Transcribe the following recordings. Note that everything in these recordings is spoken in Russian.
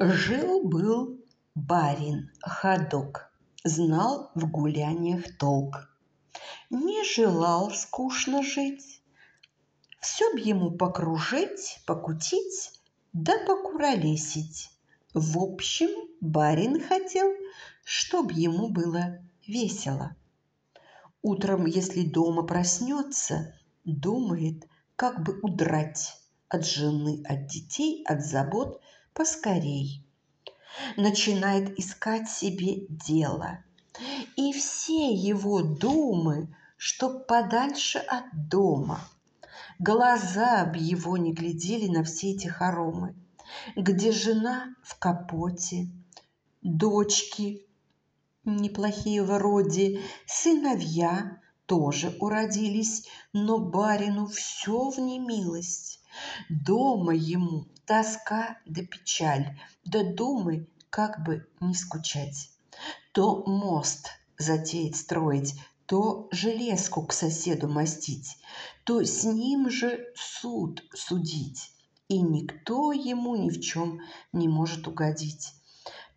Жил-был барин ходок, знал в гуляниях толк. Не желал скучно жить, все б ему покружить, покутить, да покуролесить. В общем, барин хотел, чтоб ему было весело. Утром, если дома проснется, думает, как бы удрать от жены, от детей, от забот – поскорей. Начинает искать себе дело. И все его думы, чтоб подальше от дома. Глаза б его не глядели на все эти хоромы, где жена в капоте, дочки неплохие вроде, сыновья тоже уродились, но барину все в немилость. Дома ему тоска да печаль, да думы, как бы не скучать. То мост затеять строить, то железку к соседу мастить, то с ним же суд судить, и никто ему ни в чем не может угодить.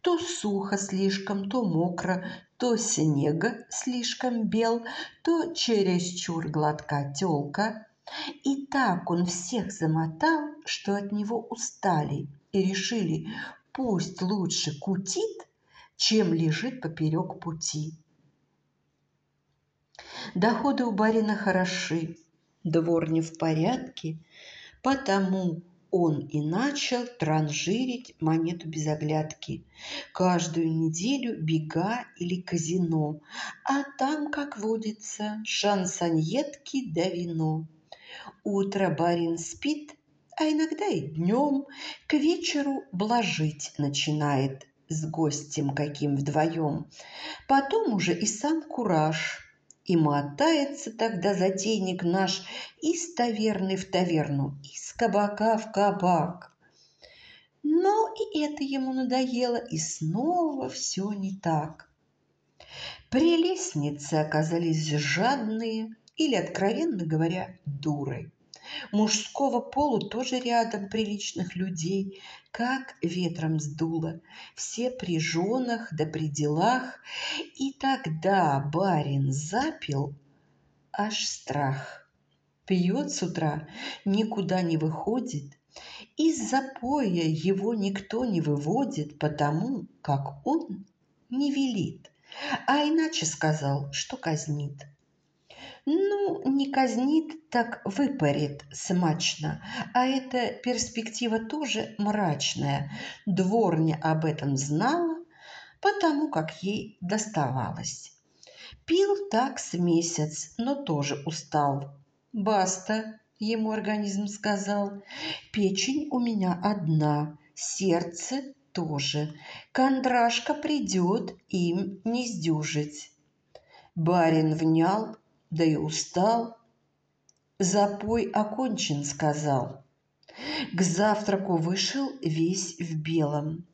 То сухо слишком, то мокро, то снега слишком бел, то чересчур гладка телка, и так он всех замотал, что от него устали и решили, пусть лучше кутит, чем лежит поперек пути. Доходы у барина хороши, двор не в порядке, потому он и начал транжирить монету без оглядки. Каждую неделю бега или казино, а там, как водится, шансонетки да вино. Утро барин спит, а иногда и днем. К вечеру блажить начинает с гостем каким вдвоем. Потом уже и сам кураж – и мотается тогда затейник наш из таверны в таверну, из кабака в кабак. Но и это ему надоело, и снова все не так. Прелестницы оказались жадные, или, откровенно говоря, дурой. Мужского пола тоже рядом приличных людей, как ветром сдуло, все при женах да при делах. И тогда барин запил, аж страх. Пьет с утра, никуда не выходит, из запоя его никто не выводит, потому как он не велит, а иначе сказал, что казнит. Ну, не казнит, так выпарит смачно. А эта перспектива тоже мрачная. Дворня об этом знала, потому как ей доставалось. Пил так с месяц, но тоже устал. «Баста», – ему организм сказал, – «печень у меня одна, сердце тоже. Кондрашка придет, им не сдюжить». Барин внял да и устал. Запой окончен, сказал. К завтраку вышел весь в белом.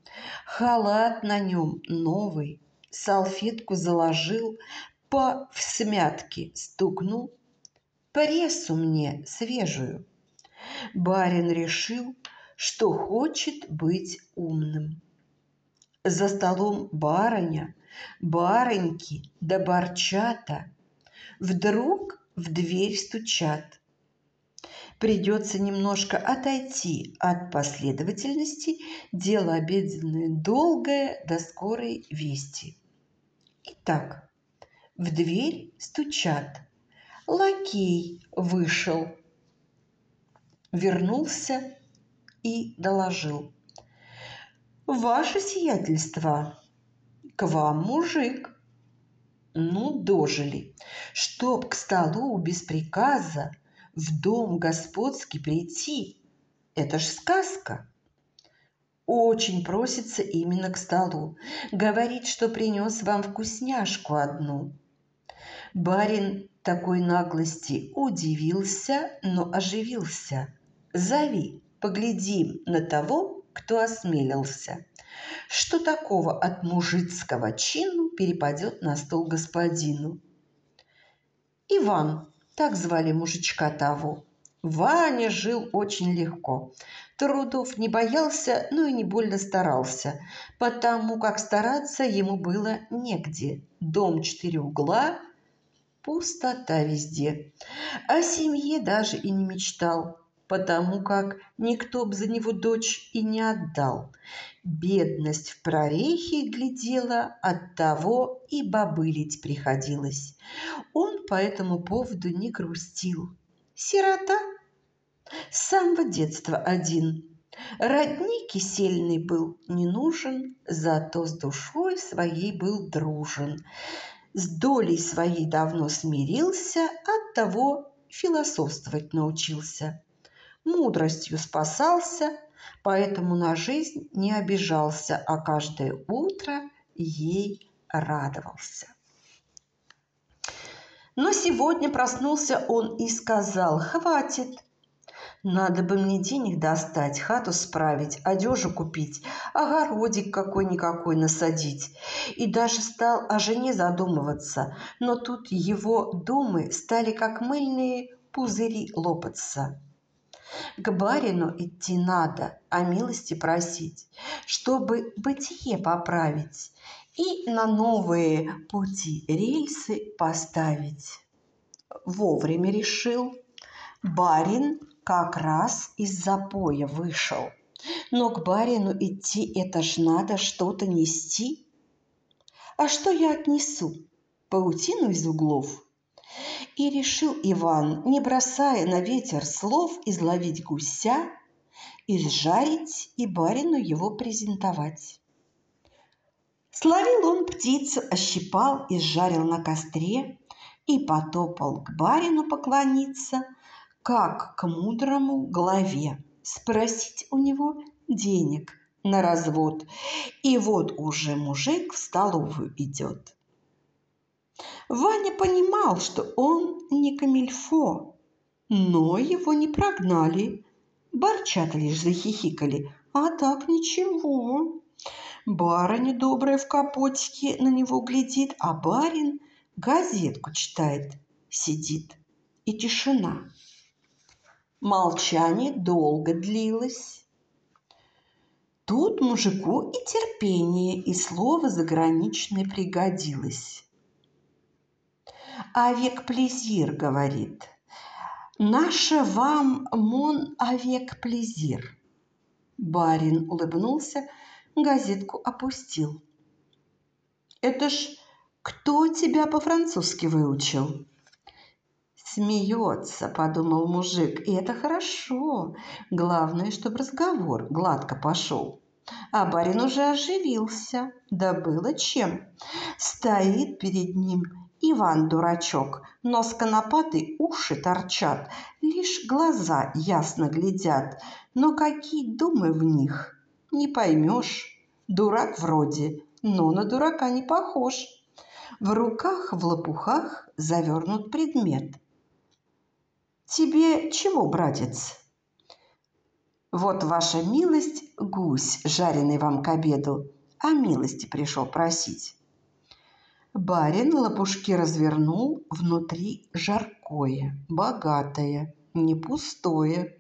Халат на нем новый, салфетку заложил, по в всмятке стукнул. Прессу мне свежую. Барин решил, что хочет быть умным. За столом барыня, барыньки да барчата Вдруг в дверь стучат. Придется немножко отойти от последовательности, дело обеденное долгое до скорой вести. Итак, в дверь стучат. Лакей вышел, вернулся и доложил. «Ваше сиятельство, к вам мужик» ну, дожили, чтоб к столу без приказа в дом господский прийти. Это ж сказка. Очень просится именно к столу. Говорит, что принес вам вкусняшку одну. Барин такой наглости удивился, но оживился. «Зови, поглядим на того, кто осмелился» что такого от мужицкого чину перепадет на стол господину. Иван, так звали мужичка того, Ваня жил очень легко. Трудов не боялся, но и не больно старался, потому как стараться ему было негде. Дом четыре угла, пустота везде. О семье даже и не мечтал потому как никто б за него дочь и не отдал. Бедность в прорехе глядела, от того и бобылить приходилось. Он по этому поводу не грустил. Сирота с самого детства один. Родни кисельный был не нужен, зато с душой своей был дружен. С долей своей давно смирился, от того философствовать научился мудростью спасался, поэтому на жизнь не обижался, а каждое утро ей радовался. Но сегодня проснулся он и сказал «Хватит, надо бы мне денег достать, хату справить, одежу купить, огородик какой-никакой насадить. И даже стал о жене задумываться, но тут его думы стали как мыльные пузыри лопаться. К барину идти надо, о милости просить, чтобы бытие поправить и на новые пути рельсы поставить. Вовремя решил. Барин как раз из запоя вышел. Но к барину идти это ж надо что-то нести. А что я отнесу? Паутину из углов? И решил Иван, не бросая на ветер слов, изловить гуся, изжарить и барину его презентовать. Словил он птицу, ощипал и жарил на костре, и потопал к барину поклониться, как к мудрому главе, спросить у него денег на развод. И вот уже мужик в столовую идет. Ваня понимал, что он не камильфо, но его не прогнали. Борчата лишь захихикали, а так ничего. Барыня добрая в капотике на него глядит, а барин газетку читает, сидит. И тишина. Молчание долго длилось. Тут мужику и терпение, и слово заграничное пригодилось авиаплезир говорит. Наше вам мон авиаплезир. Барин улыбнулся, газетку опустил. Это ж кто тебя по-французски выучил? Смеется, подумал мужик, и это хорошо. Главное, чтобы разговор гладко пошел. А барин уже оживился, да было чем. Стоит перед ним Иван дурачок, нос конопатый, уши торчат, лишь глаза ясно глядят, но какие думы в них, не поймешь. Дурак вроде, но на дурака не похож. В руках в лопухах завернут предмет. «Тебе чего, братец?» «Вот ваша милость, гусь, жареный вам к обеду, а милости пришел просить». Барин лопушки развернул, внутри жаркое, богатое, не пустое.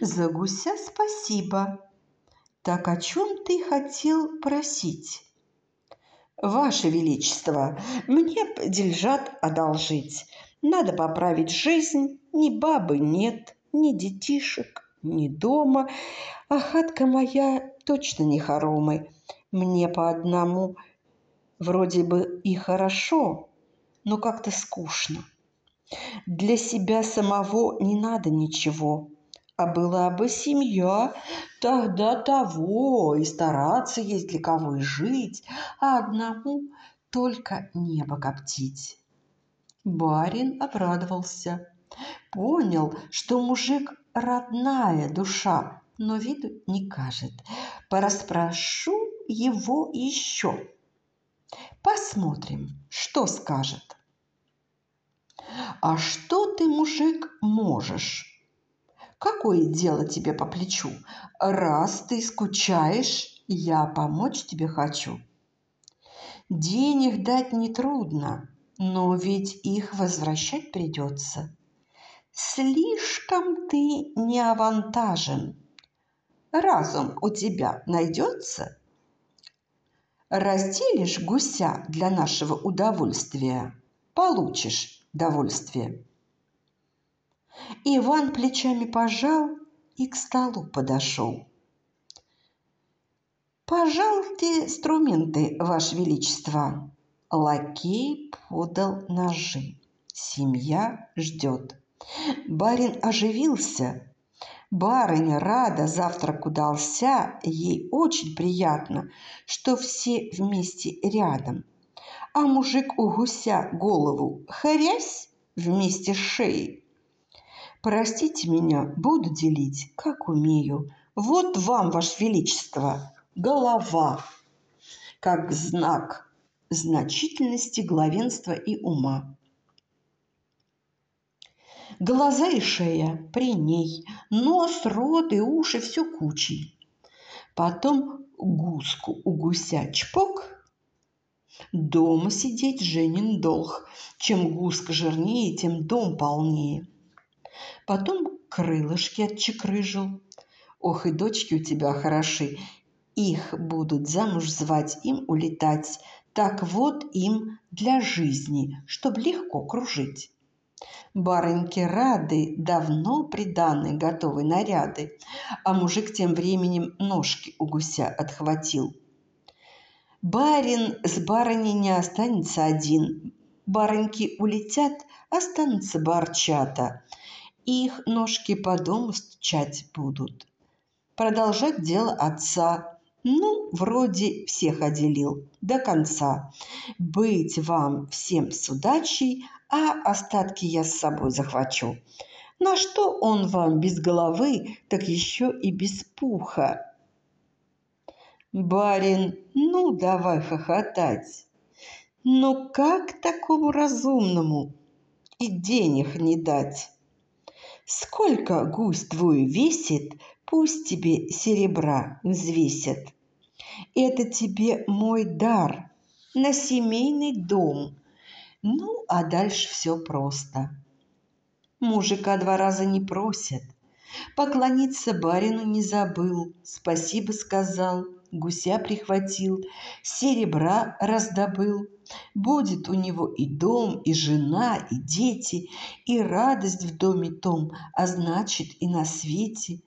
«За гуся спасибо! Так о чем ты хотел просить?» «Ваше Величество, мне дельжат одолжить. Надо поправить жизнь. Ни бабы нет, ни детишек, ни дома. А хатка моя точно не хоромы. Мне по одному Вроде бы и хорошо, но как-то скучно. Для себя самого не надо ничего. А была бы семья, тогда того, и стараться есть для кого и жить, а одному только небо коптить. Барин обрадовался. Понял, что мужик родная душа, но виду не кажет. Пораспрошу его еще. Посмотрим, что скажет. А что ты, мужик, можешь? Какое дело тебе по плечу? Раз ты скучаешь, я помочь тебе хочу. Денег дать нетрудно, но ведь их возвращать придется. Слишком ты не авантажен. Разум у тебя найдется – Разделишь гуся для нашего удовольствия, получишь довольствие. Иван плечами пожал и к столу подошел. «Пожалуйте инструменты, Ваше Величество!» Лакей подал ножи. Семья ждет. Барин оживился, Барыня рада, завтрак удался, ей очень приятно, что все вместе рядом. А мужик у гуся голову хрясь вместе с шеей. Простите меня, буду делить, как умею. Вот вам, Ваше Величество, голова, как знак значительности главенства и ума. Глаза и шея при ней, нос, рот и уши все кучей. Потом гуску у гуся чпок. Дома сидеть Женин долг. Чем гуска жирнее, тем дом полнее. Потом крылышки отчекрыжил. Ох, и дочки у тебя хороши. Их будут замуж звать, им улетать. Так вот им для жизни, чтоб легко кружить. Барыньке рады, давно приданы готовы наряды, а мужик тем временем ножки у гуся отхватил. Барин с барыней не останется один. Барыньки улетят, останутся барчата. Их ножки по дому стучать будут. Продолжать дело отца ну, вроде всех отделил до конца. Быть вам всем с удачей а остатки я с собой захвачу. На что он вам без головы, так еще и без пуха? Барин, ну давай хохотать. Но как такому разумному и денег не дать? Сколько гусь твой весит, пусть тебе серебра взвесят. Это тебе мой дар на семейный дом – ну, а дальше все просто. Мужика два раза не просят. Поклониться барину не забыл, спасибо сказал, гуся прихватил, серебра раздобыл. Будет у него и дом, и жена, и дети, и радость в доме том, а значит и на свете,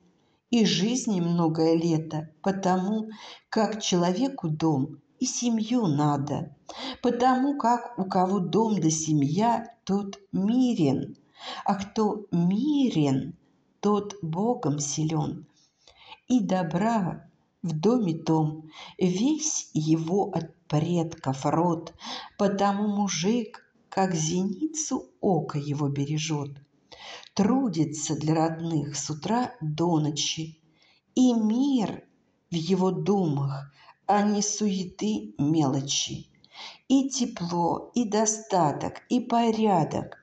и жизни многое лето, потому как человеку дом и семью надо, потому как у кого дом да семья, тот мирен, а кто мирен, тот Богом силен. И добра в доме том весь его от предков род, потому мужик, как зеницу ока его бережет. Трудится для родных с утра до ночи, и мир в его думах – а не суеты мелочи. И тепло, и достаток, и порядок,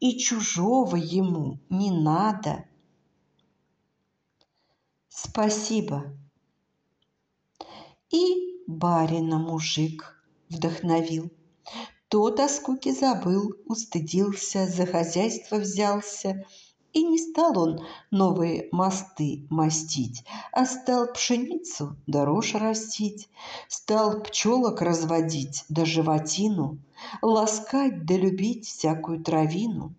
и чужого ему не надо. Спасибо. И барина мужик вдохновил. Тот о скуке забыл, устыдился, за хозяйство взялся – и не стал он новые мосты мастить, а стал пшеницу дороже растить, стал пчелок разводить да животину, ласкать да любить всякую травину.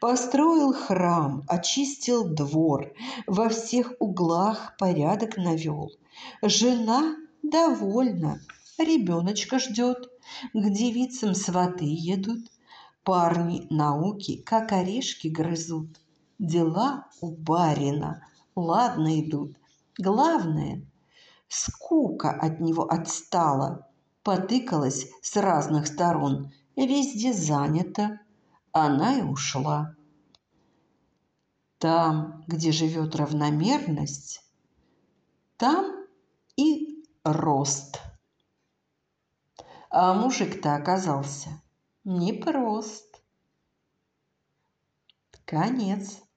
Построил храм, очистил двор, во всех углах порядок навел. Жена довольна, ребеночка ждет, к девицам сваты едут, парни науки, как орешки грызут. Дела у барина ладно идут. Главное, скука от него отстала, потыкалась с разных сторон, везде занята. Она и ушла. Там, где живет равномерность, там и рост. А мужик-то оказался непрост. Конец.